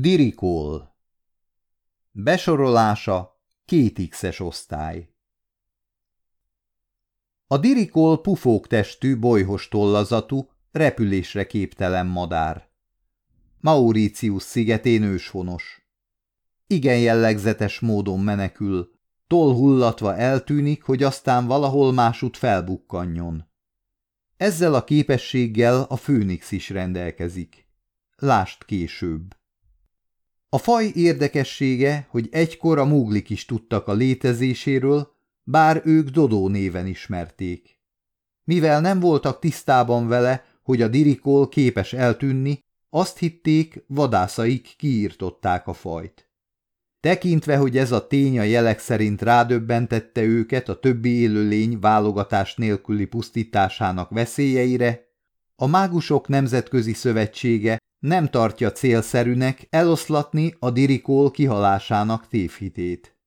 Dirikol Besorolása két x osztály A dirikol pufóktestű, bolyhos tollazatú, repülésre képtelen madár. Mauritius szigetén őshonos. Igen jellegzetes módon menekül, tollhullatva eltűnik, hogy aztán valahol másút felbukkanjon. Ezzel a képességgel a főnix is rendelkezik. Lást később. A faj érdekessége, hogy egykor a múglik is tudtak a létezéséről, bár ők Dodó néven ismerték. Mivel nem voltak tisztában vele, hogy a dirikol képes eltűnni, azt hitték, vadászaik kiírtották a fajt. Tekintve, hogy ez a tény a jelek szerint rádöbbentette őket a többi élőlény válogatás nélküli pusztításának veszélyeire, a Mágusok Nemzetközi Szövetsége nem tartja célszerűnek eloszlatni a dirikól kihalásának tévhitét.